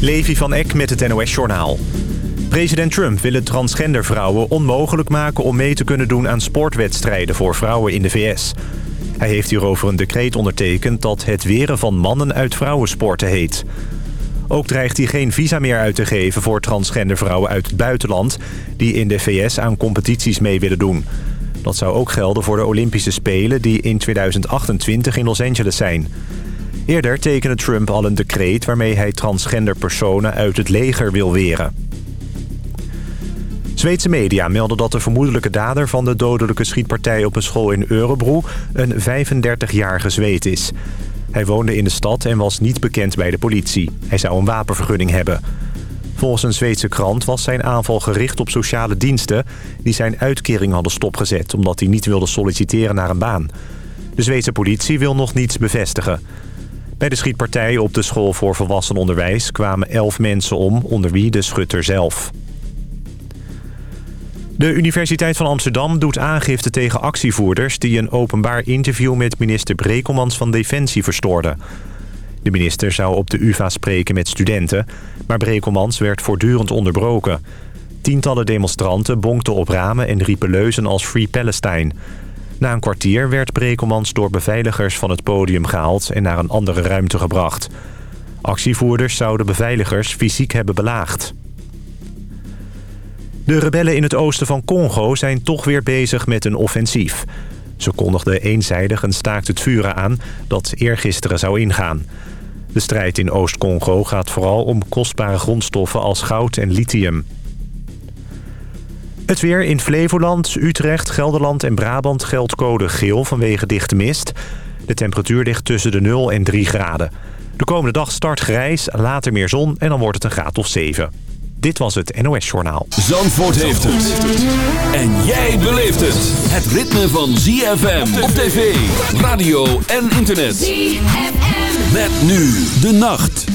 Levi van Eck met het NOS-journaal. President Trump wil het transgender vrouwen onmogelijk maken... om mee te kunnen doen aan sportwedstrijden voor vrouwen in de VS. Hij heeft hierover een decreet ondertekend... dat het weren van mannen uit vrouwensporten heet. Ook dreigt hij geen visa meer uit te geven voor transgender vrouwen uit het buitenland... die in de VS aan competities mee willen doen. Dat zou ook gelden voor de Olympische Spelen... die in 2028 in Los Angeles zijn... Eerder tekende Trump al een decreet waarmee hij transgender personen uit het leger wil weren. Zweedse media melden dat de vermoedelijke dader van de dodelijke schietpartij op een school in Örebro een 35-jarige Zweed is. Hij woonde in de stad en was niet bekend bij de politie. Hij zou een wapenvergunning hebben. Volgens een Zweedse krant was zijn aanval gericht op sociale diensten... die zijn uitkering hadden stopgezet omdat hij niet wilde solliciteren naar een baan. De Zweedse politie wil nog niets bevestigen. Bij de schietpartij op de school voor volwassenenonderwijs kwamen elf mensen om, onder wie de schutter zelf. De Universiteit van Amsterdam doet aangifte tegen actievoerders... die een openbaar interview met minister Brekelmans van Defensie verstoorden. De minister zou op de UvA spreken met studenten... maar Brekelmans werd voortdurend onderbroken. Tientallen demonstranten bonkten op ramen en riepen leuzen als Free Palestine... Na een kwartier werd Brekelmans door beveiligers van het podium gehaald... en naar een andere ruimte gebracht. Actievoerders zouden beveiligers fysiek hebben belaagd. De rebellen in het oosten van Congo zijn toch weer bezig met een offensief. Ze kondigden eenzijdig een staakt het vuren aan dat eergisteren zou ingaan. De strijd in Oost-Congo gaat vooral om kostbare grondstoffen als goud en lithium. Het weer in Flevoland, Utrecht, Gelderland en Brabant geldt code geel vanwege dichte mist. De temperatuur ligt tussen de 0 en 3 graden. De komende dag start grijs, later meer zon en dan wordt het een graad of 7. Dit was het NOS Journaal. Zandvoort heeft het. En jij beleeft het. Het ritme van ZFM op tv, radio en internet. ZFM. Met nu de nacht.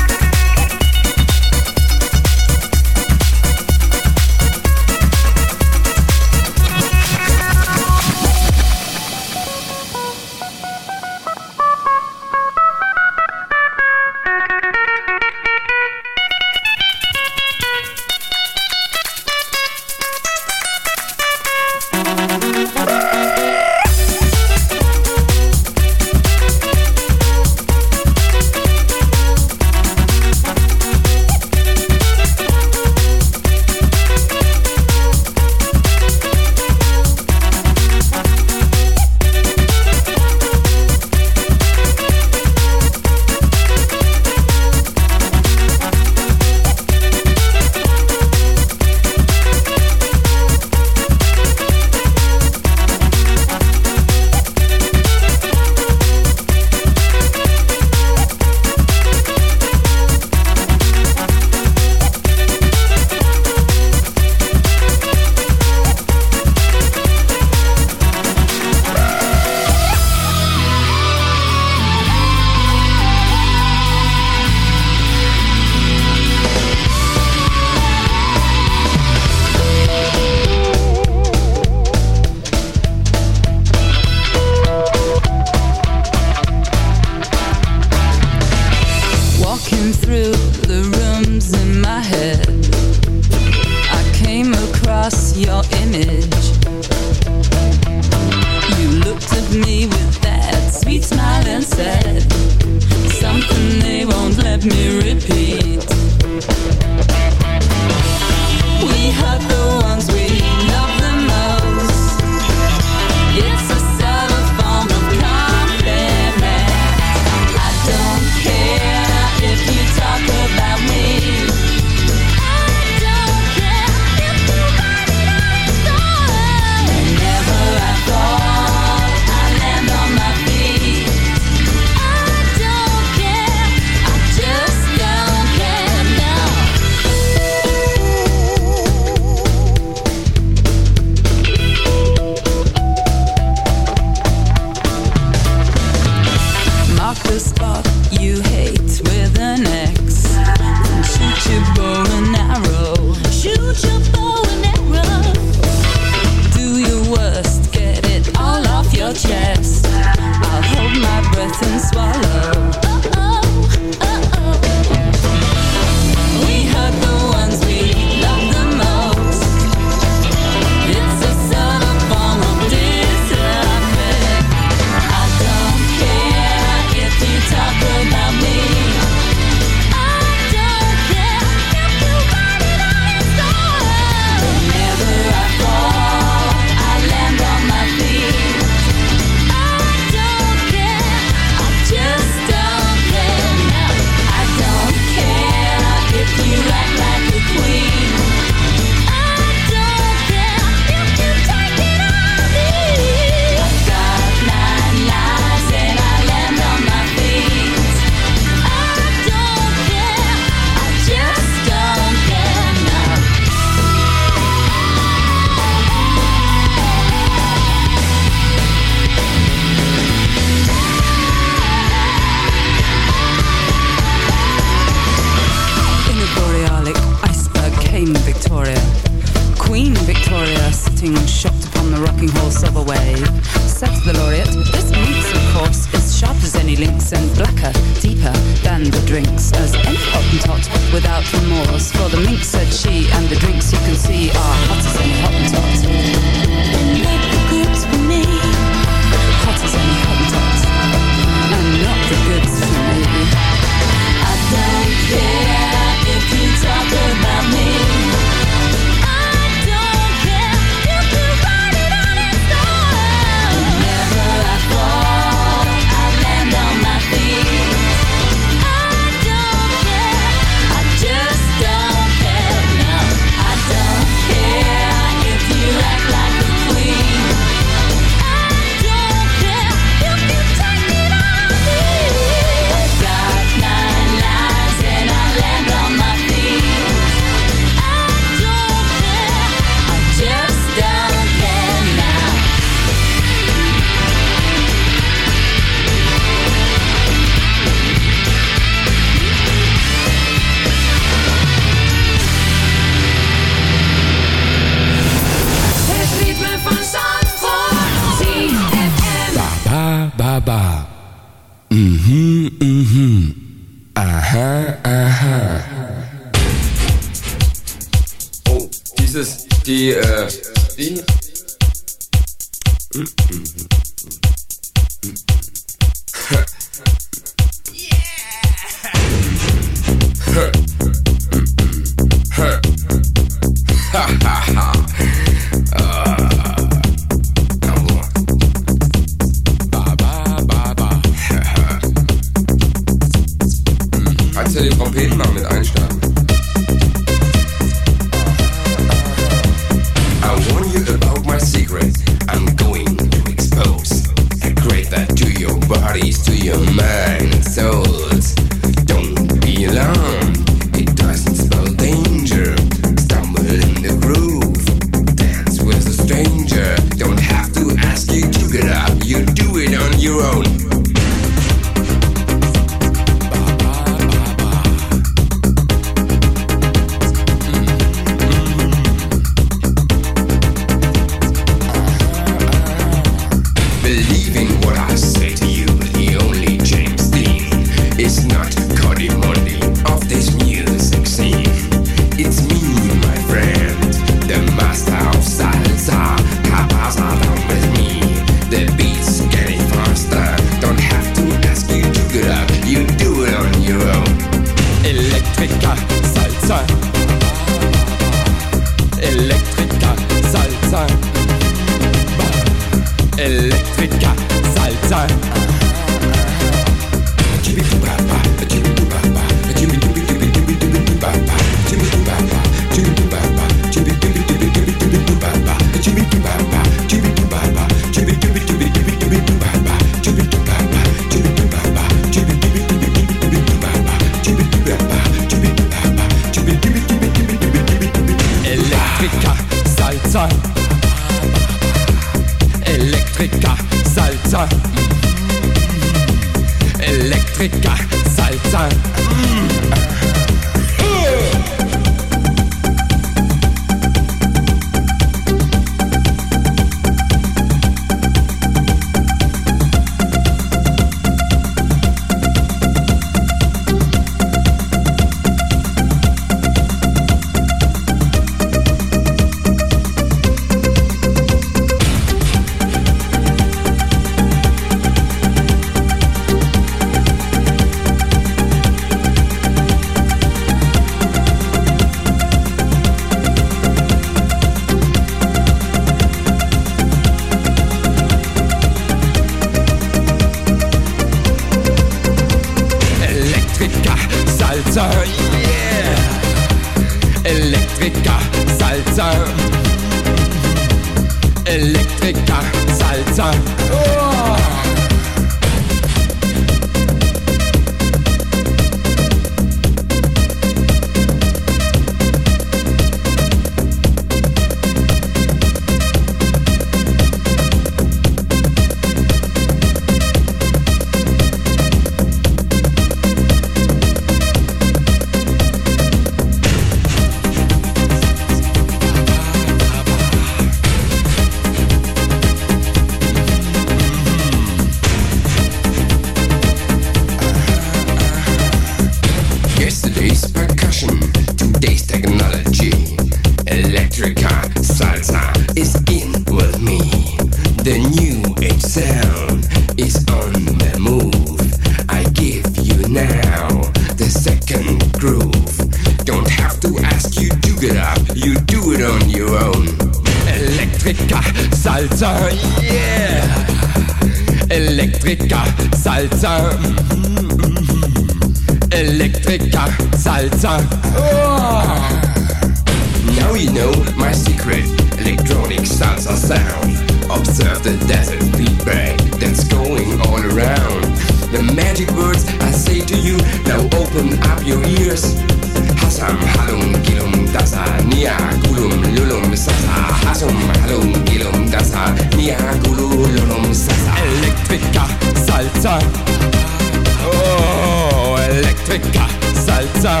salsa,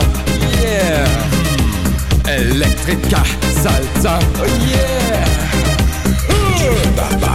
yeah. Electrica salsa, oh, yeah. Uh. Hey. Baba,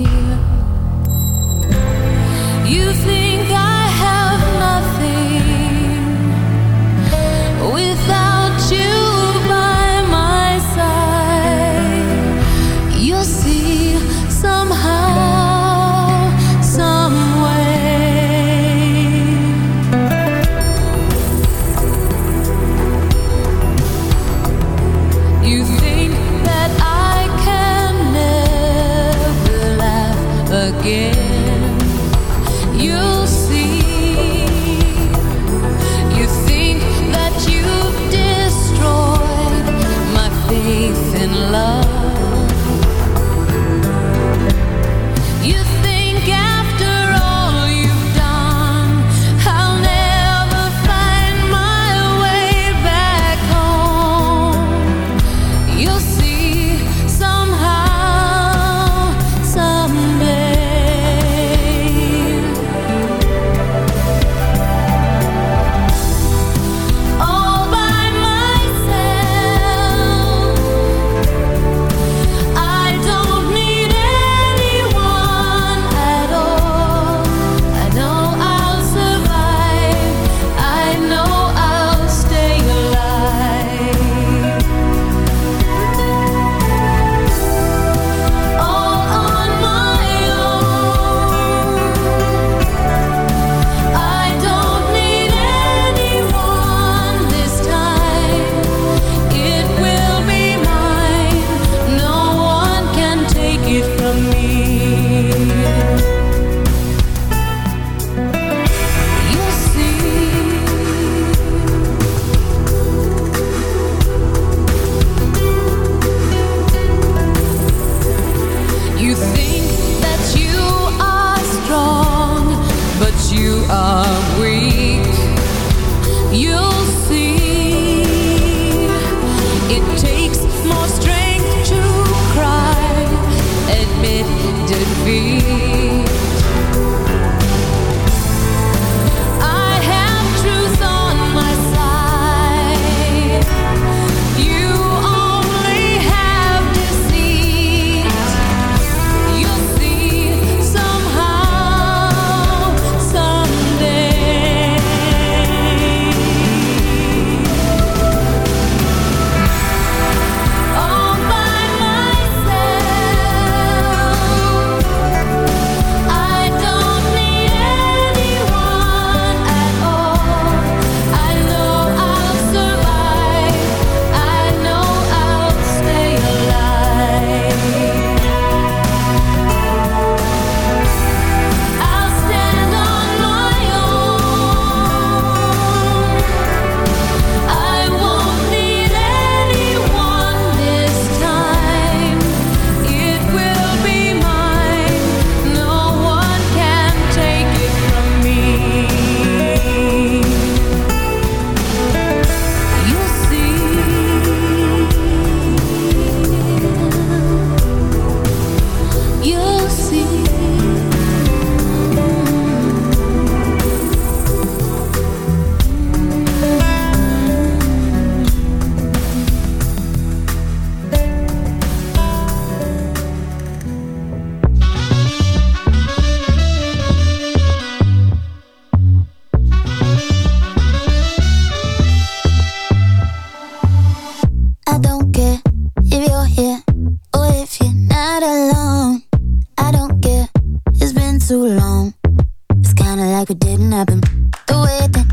like it didn't happen. The way that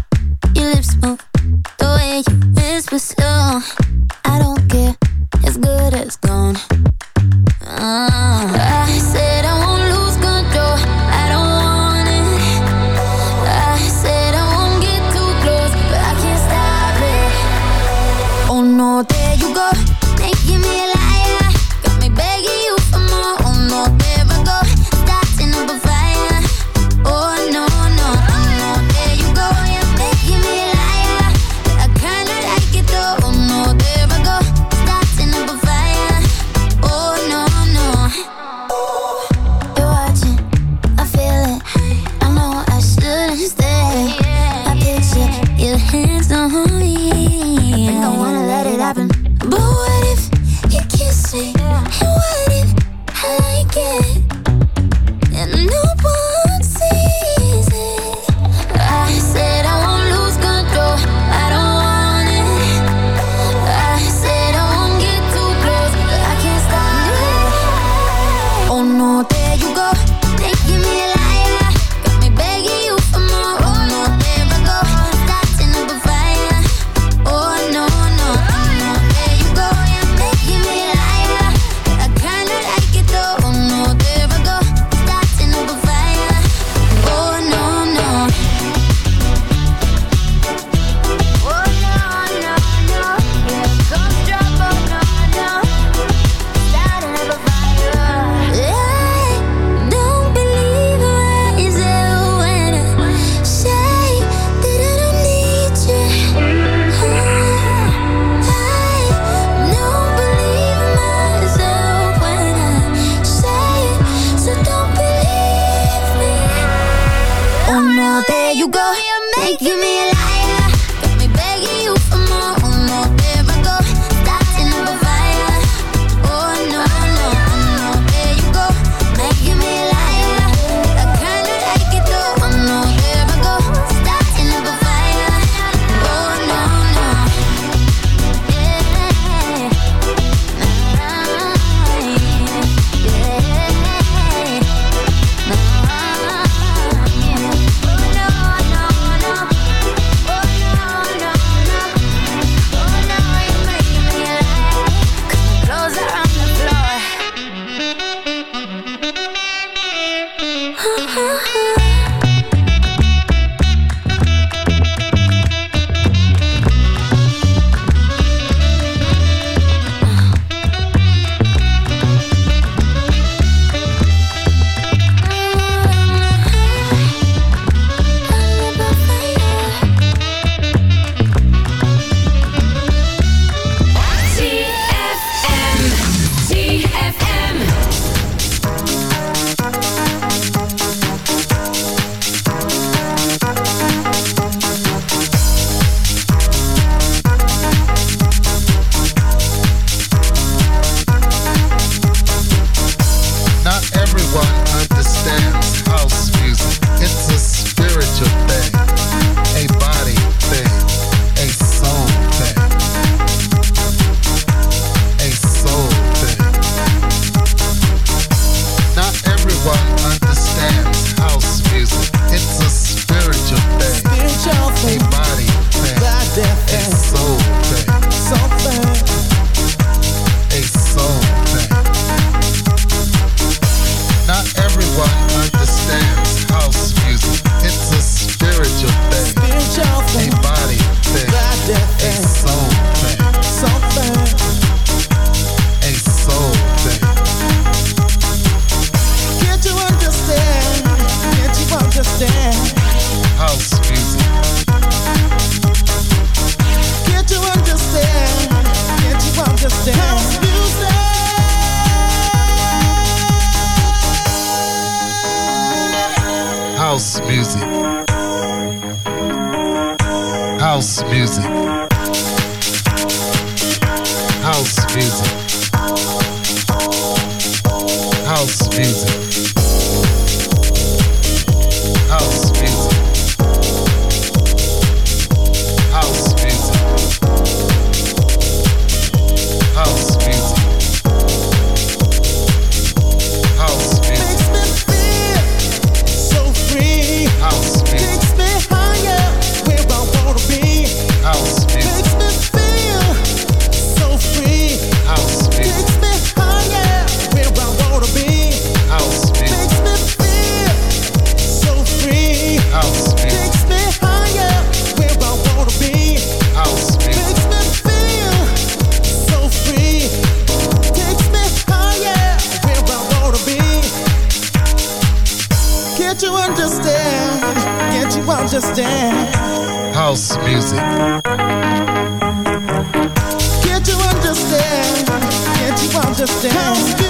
your lips move, the way you whisper slow. I don't care, as good as gone. Understand?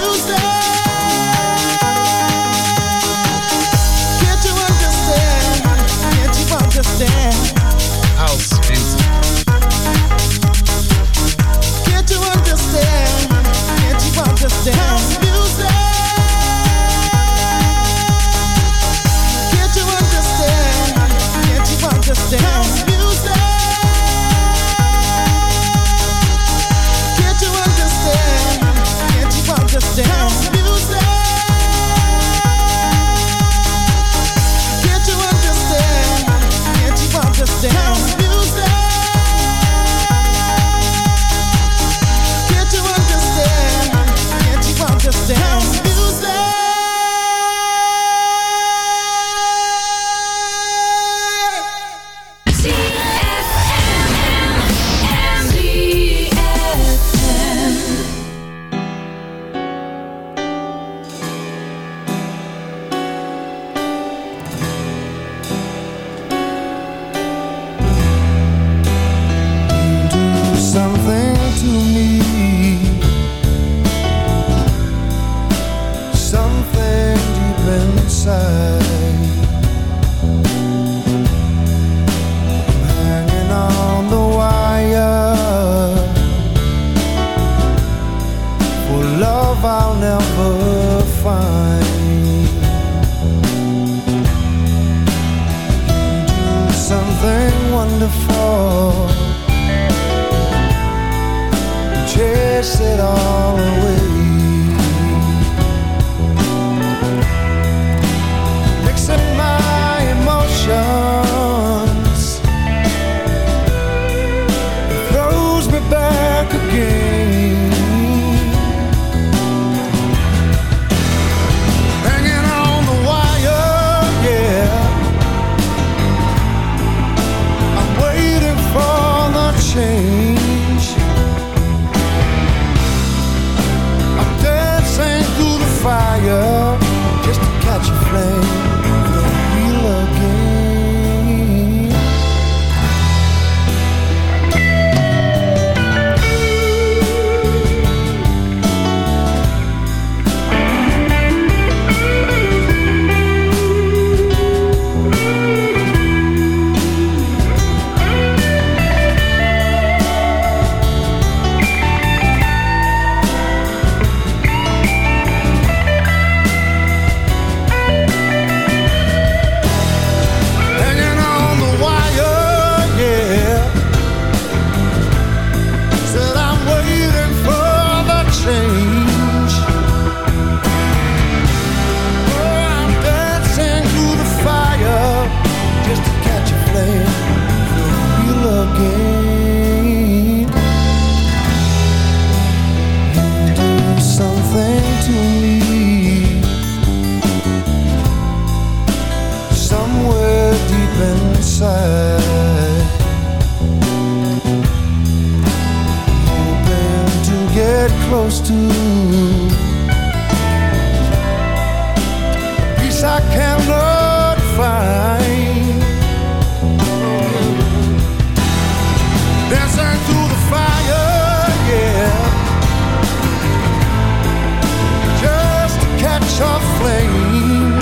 your flame.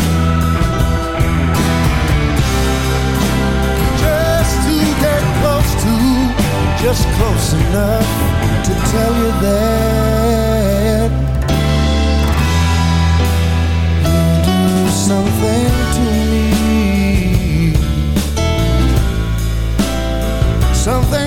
Just to get close to Just close enough to tell you that. You do something to me. Something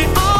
we are.